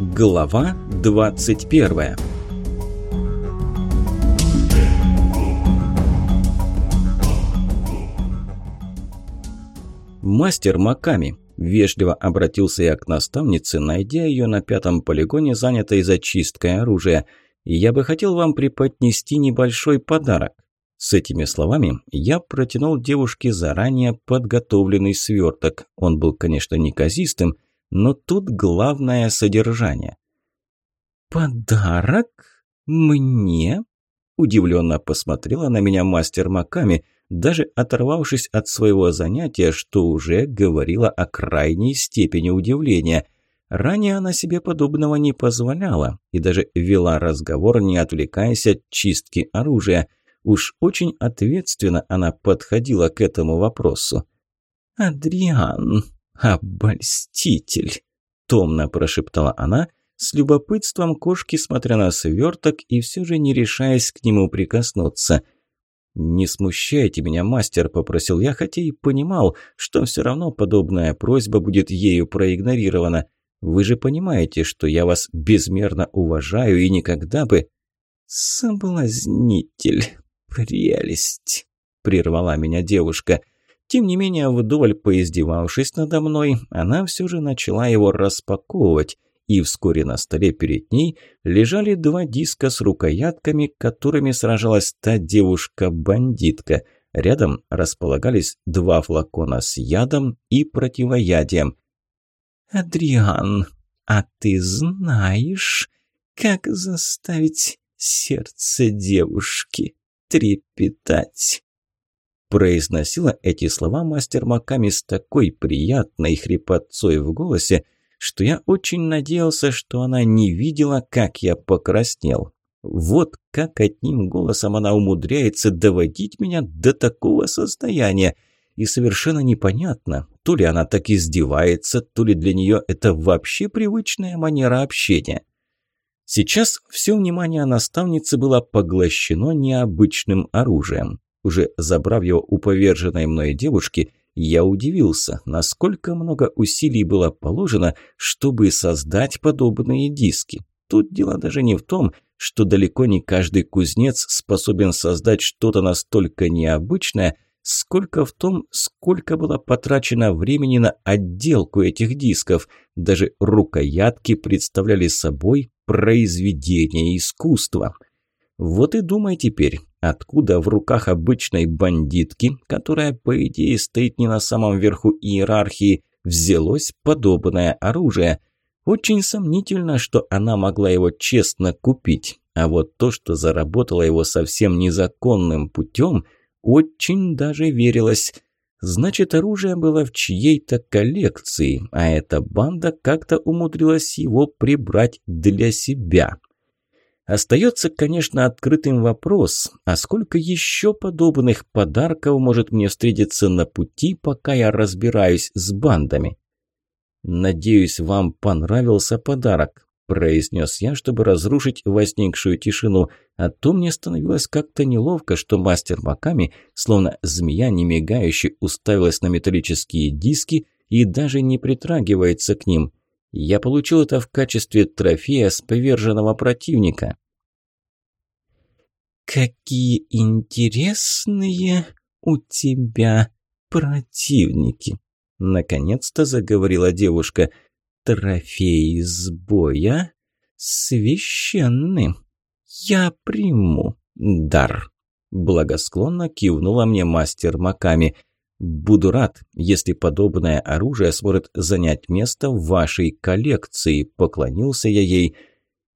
Глава 21 «Мастер Маками!» – вежливо обратился я к наставнице, найдя ее на пятом полигоне, занятой зачисткой оружия. «Я бы хотел вам преподнести небольшой подарок». С этими словами я протянул девушке заранее подготовленный сверток. Он был, конечно, неказистым, но тут главное содержание. «Подарок? Мне?» Удивленно посмотрела на меня мастер Маками, даже оторвавшись от своего занятия, что уже говорила о крайней степени удивления. Ранее она себе подобного не позволяла и даже вела разговор, не отвлекаясь от чистки оружия. Уж очень ответственно она подходила к этому вопросу. «Адриан», «Обольститель!» – томно прошептала она, с любопытством кошки смотря на сверток и все же не решаясь к нему прикоснуться. «Не смущайте меня, мастер», – попросил я, хотя и понимал, что все равно подобная просьба будет ею проигнорирована. «Вы же понимаете, что я вас безмерно уважаю и никогда бы...» «Соблазнитель, прелесть!» – прервала меня девушка – тем не менее, вдоволь поиздевавшись надо мной, она все же начала его распаковывать, и вскоре на столе перед ней лежали два диска с рукоятками, которыми сражалась та девушка-бандитка. Рядом располагались два флакона с ядом и противоядием. «Адриан, а ты знаешь, как заставить сердце девушки трепетать?» Произносила эти слова мастер Маками с такой приятной хрипотцой в голосе, что я очень надеялся, что она не видела, как я покраснел. Вот как одним голосом она умудряется доводить меня до такого состояния. И совершенно непонятно, то ли она так издевается, то ли для нее это вообще привычная манера общения. Сейчас все внимание наставницы было поглощено необычным оружием. Уже забрав его у поверженной мной девушки, я удивился, насколько много усилий было положено, чтобы создать подобные диски. Тут дело даже не в том, что далеко не каждый кузнец способен создать что-то настолько необычное, сколько в том, сколько было потрачено времени на отделку этих дисков. Даже рукоятки представляли собой произведение искусства. Вот и думай теперь, Откуда в руках обычной бандитки, которая, по идее, стоит не на самом верху иерархии, взялось подобное оружие? Очень сомнительно, что она могла его честно купить. А вот то, что заработала его совсем незаконным путем, очень даже верилось. Значит, оружие было в чьей-то коллекции, а эта банда как-то умудрилась его прибрать для себя. Остается, конечно, открытым вопрос, а сколько еще подобных подарков может мне встретиться на пути, пока я разбираюсь с бандами? «Надеюсь, вам понравился подарок», – произнес я, чтобы разрушить возникшую тишину, а то мне становилось как-то неловко, что мастер Маками, словно змея не мигающе, уставилась на металлические диски и даже не притрагивается к ним – я получил это в качестве трофея с поверженного противника. «Какие интересные у тебя противники!» Наконец-то заговорила девушка. «Трофей с боя священный. Я приму дар». Благосклонно кивнула мне мастер Маками – Буду рад, если подобное оружие сможет занять место в вашей коллекции», – поклонился я ей.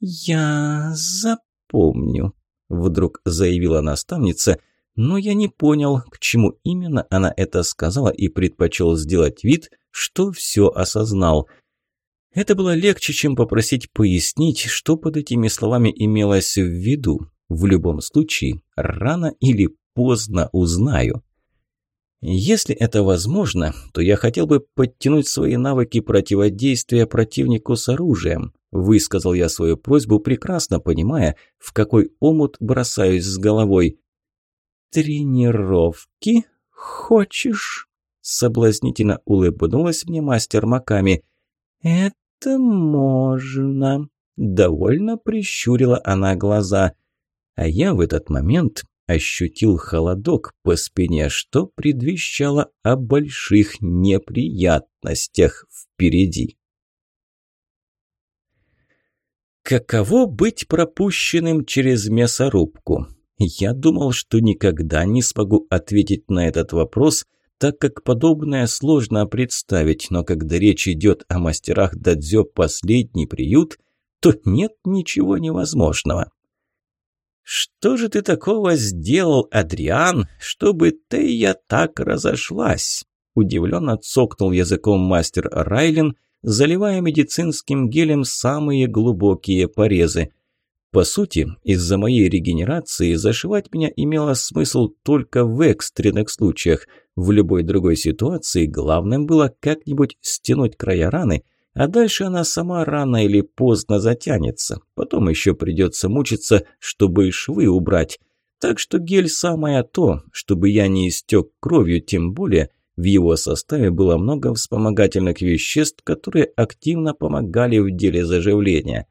«Я запомню», – вдруг заявила наставница, но я не понял, к чему именно она это сказала и предпочел сделать вид, что все осознал. Это было легче, чем попросить пояснить, что под этими словами имелось в виду. В любом случае, рано или поздно узнаю. Если это возможно, то я хотел бы подтянуть свои навыки противодействия противнику с оружием. Высказал я свою просьбу, прекрасно понимая, в какой омут бросаюсь с головой. «Тренировки? Хочешь?» Соблазнительно улыбнулась мне мастер Маками. «Это можно», – довольно прищурила она глаза. А я в этот момент ощутил холодок по спине, что предвещало о больших неприятностях впереди. Каково быть пропущенным через мясорубку? Я думал, что никогда не смогу ответить на этот вопрос, так как подобное сложно представить, но когда речь идет о мастерах дадзё «Последний приют», то нет ничего невозможного. «Что же ты такого сделал, Адриан, чтобы Тея так разошлась?» Удивленно цокнул языком мастер Райлин, заливая медицинским гелем самые глубокие порезы. По сути, из-за моей регенерации зашивать меня имело смысл только в экстренных случаях. В любой другой ситуации главным было как-нибудь стянуть края раны – а дальше она сама рано или поздно затянется. Потом еще придется мучиться, чтобы швы убрать. Так что гель самое то, чтобы я не истек кровью, тем более в его составе было много вспомогательных веществ, которые активно помогали в деле заживления.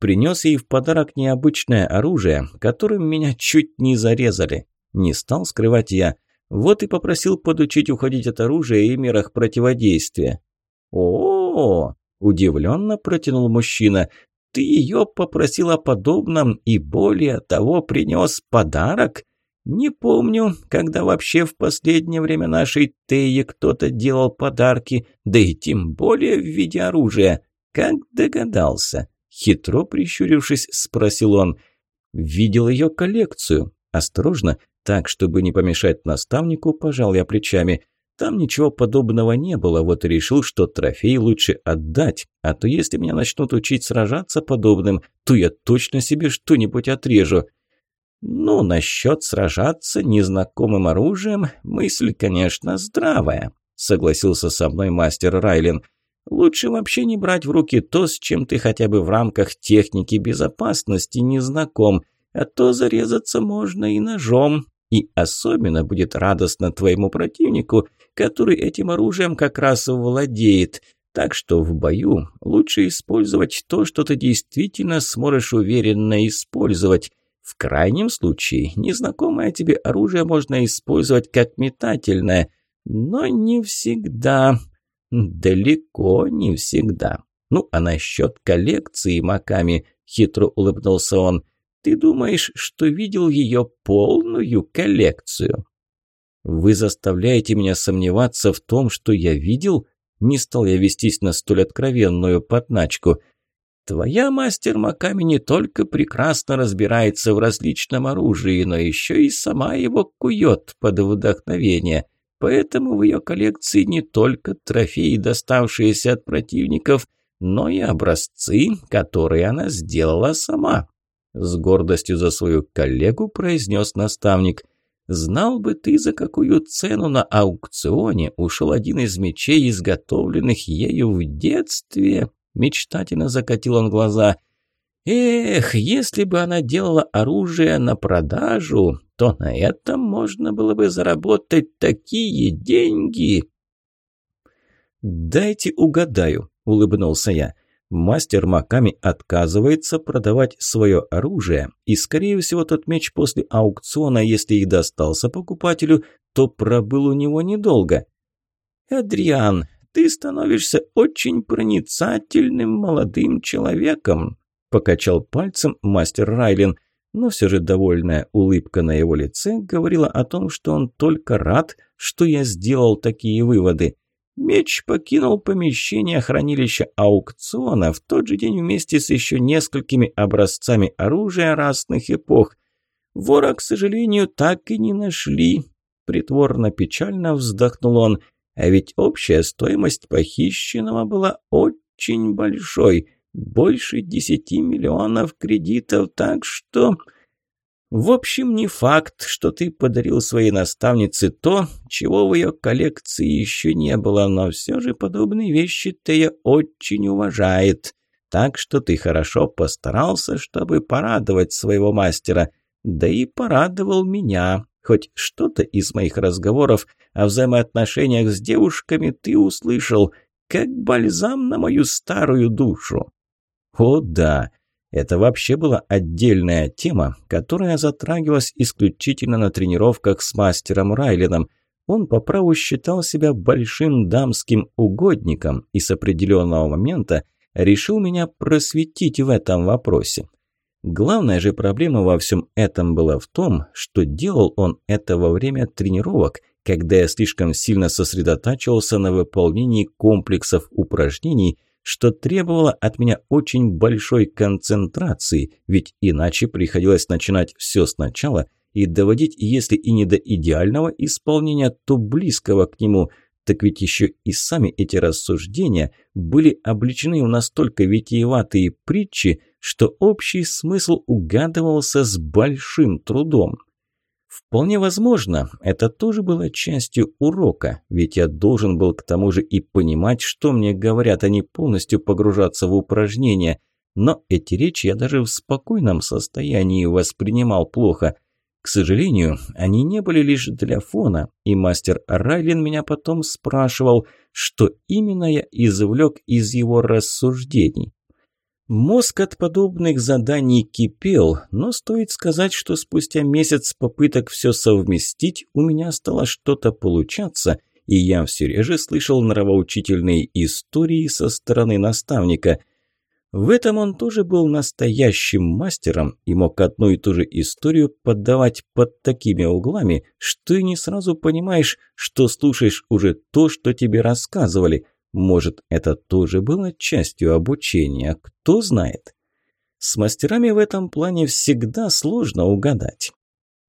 Принес ей в подарок необычное оружие, которым меня чуть не зарезали. Не стал скрывать я. Вот и попросил подучить уходить от оружия и мерах противодействия. «О, удивленно протянул мужчина. «Ты ее попросил о подобном и более того принес подарок?» «Не помню, когда вообще в последнее время нашей Тее кто-то делал подарки, да и тем более в виде оружия. Как догадался?» Хитро прищурившись, спросил он. «Видел ее коллекцию. Осторожно, так, чтобы не помешать наставнику, пожал я плечами. Там ничего подобного не было, вот и решил, что трофей лучше отдать, а то если меня начнут учить сражаться подобным, то я точно себе что-нибудь отрежу. Ну, насчет сражаться незнакомым оружием, мысль, конечно, здравая, согласился со мной мастер Райлин. Лучше вообще не брать в руки то, с чем ты хотя бы в рамках техники безопасности не знаком, а то зарезаться можно и ножом, и особенно будет радостно твоему противнику, который этим оружием как раз владеет. Так что в бою лучше использовать то, что ты действительно сможешь уверенно использовать. В крайнем случае, незнакомое тебе оружие можно использовать как метательное, но не всегда. Далеко не всегда. Ну, а насчет коллекции маками, хитро улыбнулся он – ты думаешь, что видел ее полную коллекцию? Вы заставляете меня сомневаться в том, что я видел? Не стал я вестись на столь откровенную подначку. Твоя мастер Маками не только прекрасно разбирается в различном оружии, но еще и сама его кует под вдохновение. Поэтому в ее коллекции не только трофеи, доставшиеся от противников, но и образцы, которые она сделала сама. С гордостью за свою коллегу произнес наставник. «Знал бы ты, за какую цену на аукционе ушел один из мечей, изготовленных ею в детстве!» Мечтательно закатил он глаза. «Эх, если бы она делала оружие на продажу, то на этом можно было бы заработать такие деньги!» «Дайте угадаю», — улыбнулся я. Мастер Маками отказывается продавать свое оружие, и, скорее всего, тот меч после аукциона, если и достался покупателю, то пробыл у него недолго. «Адриан, ты становишься очень проницательным молодым человеком», покачал пальцем мастер Райлин, но все же довольная улыбка на его лице говорила о том, что он только рад, что я сделал такие выводы. Меч покинул помещение хранилища аукциона в тот же день вместе с еще несколькими образцами оружия разных эпох. Вора, к сожалению, так и не нашли. Притворно-печально вздохнул он. А ведь общая стоимость похищенного была очень большой. Больше десяти миллионов кредитов, так что... В общем, не факт, что ты подарил своей наставнице то, чего в ее коллекции еще не было, но все же подобные вещи Тея очень уважает. Так что ты хорошо постарался, чтобы порадовать своего мастера. Да и порадовал меня. Хоть что-то из моих разговоров о взаимоотношениях с девушками ты услышал. как бальзам на мою старую душу. О да, это вообще была отдельная тема, которая затрагивалась исключительно на тренировках с мастером Райленом. Он по праву считал себя большим дамским угодником и с определенного момента решил меня просветить в этом вопросе. Главная же проблема во всем этом была в том, что делал он это во время тренировок, когда я слишком сильно сосредотачивался на выполнении комплексов упражнений, что требовало от меня очень большой концентрации, ведь иначе приходилось начинать все сначала и доводить, если и не до идеального исполнения, то близкого к нему – так ведь еще и сами эти рассуждения были обличены в настолько витиеватые притчи, что общий смысл угадывался с большим трудом. Вполне возможно, это тоже было частью урока, ведь я должен был к тому же и понимать, что мне говорят, а не полностью погружаться в упражнения. Но эти речи я даже в спокойном состоянии воспринимал плохо. К сожалению, они не были лишь для фона, и мастер Райлин меня потом спрашивал, что именно я извлек из его рассуждений. Мозг от подобных заданий кипел, но стоит сказать, что спустя месяц попыток все совместить у меня стало что-то получаться, и я все реже слышал нравоучительные истории со стороны наставника – в этом он тоже был настоящим мастером и мог одну и ту же историю поддавать под такими углами, что и не сразу понимаешь, что слушаешь уже то, что тебе рассказывали. Может, это тоже было частью обучения, кто знает. С мастерами в этом плане всегда сложно угадать.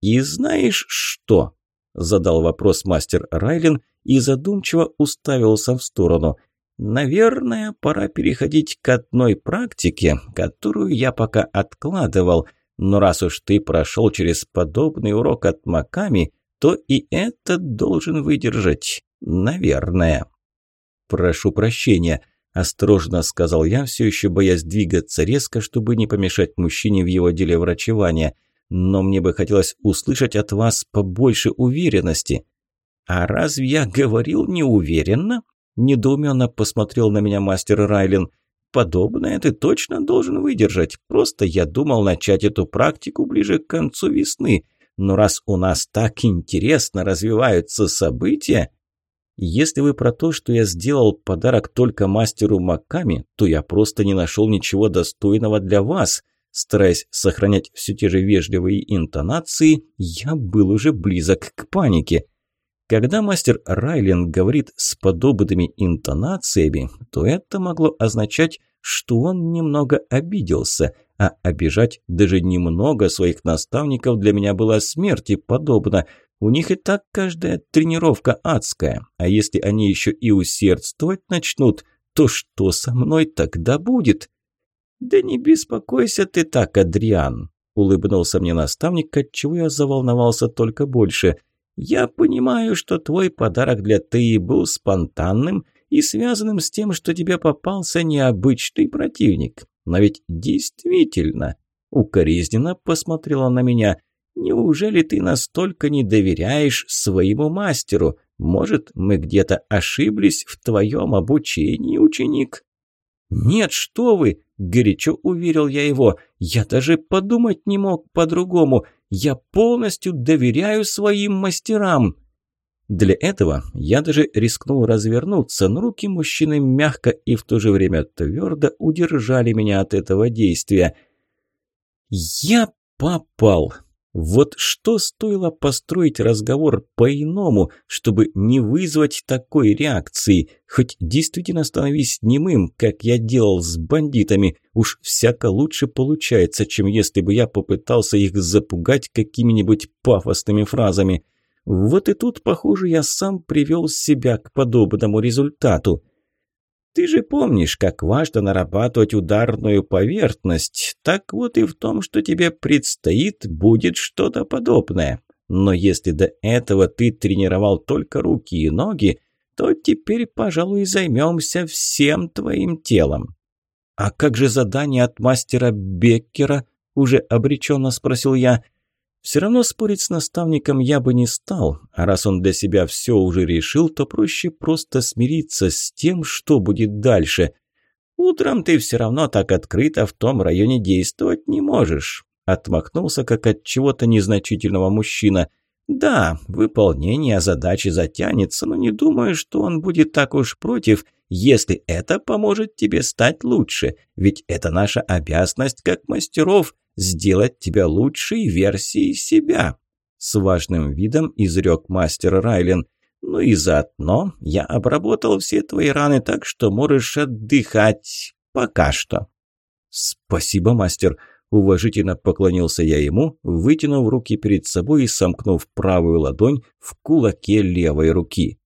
«И знаешь что?» – задал вопрос мастер Райлин и задумчиво уставился в сторону – Наверное, пора переходить к одной практике, которую я пока откладывал. Но раз уж ты прошел через подобный урок от Маками, то и этот должен выдержать. Наверное. Прошу прощения, осторожно сказал я, все еще боясь двигаться резко, чтобы не помешать мужчине в его деле врачевания. Но мне бы хотелось услышать от вас побольше уверенности. А разве я говорил неуверенно? Недоуменно посмотрел на меня мастер Райлин. «Подобное ты точно должен выдержать. Просто я думал начать эту практику ближе к концу весны. Но раз у нас так интересно развиваются события...» «Если вы про то, что я сделал подарок только мастеру Маками, то я просто не нашел ничего достойного для вас», Стараясь сохранять все те же вежливые интонации, я был уже близок к панике. Когда мастер Райлин говорит с подобными интонациями, то это могло означать, что он немного обиделся, а обижать даже немного своих наставников для меня было смерти подобно. У них и так каждая тренировка адская, а если они еще и усердствовать начнут, то что со мной тогда будет? «Да не беспокойся ты так, Адриан», – улыбнулся мне наставник, отчего я заволновался только больше – я понимаю, что твой подарок для Теи был спонтанным и связанным с тем, что тебе попался необычный противник. Но ведь действительно, укоризненно посмотрела на меня, неужели ты настолько не доверяешь своему мастеру? Может, мы где-то ошиблись в твоем обучении, ученик? «Нет, что вы!» – горячо уверил я его. «Я даже подумать не мог по-другому. Я полностью доверяю своим мастерам». Для этого я даже рискнул развернуться, но руки мужчины мягко и в то же время твердо удержали меня от этого действия. «Я попал!» Вот что стоило построить разговор по-иному, чтобы не вызвать такой реакции? Хоть действительно становись немым, как я делал с бандитами. Уж всяко лучше получается, чем если бы я попытался их запугать какими-нибудь пафосными фразами. Вот и тут, похоже, я сам привел себя к подобному результату. Ты же помнишь, как важно нарабатывать ударную поверхность. Так вот и в том, что тебе предстоит, будет что-то подобное. Но если до этого ты тренировал только руки и ноги, то теперь, пожалуй, займемся всем твоим телом. А как же задание от мастера Беккера? Уже обреченно спросил я. Все равно спорить с наставником я бы не стал, а раз он для себя все уже решил, то проще просто смириться с тем, что будет дальше. «Утром ты все равно так открыто в том районе действовать не можешь», отмахнулся как от чего-то незначительного мужчина. «Да, выполнение задачи затянется, но не думаю, что он будет так уж против, если это поможет тебе стать лучше, ведь это наша обязанность как мастеров – сделать тебя лучшей версией себя», – с важным видом изрек мастер Райлен. «Ну и заодно я обработал все твои раны, так что можешь отдыхать пока что». «Спасибо, мастер», – уважительно поклонился я ему, вытянув руки перед собой и сомкнув правую ладонь в кулаке левой руки.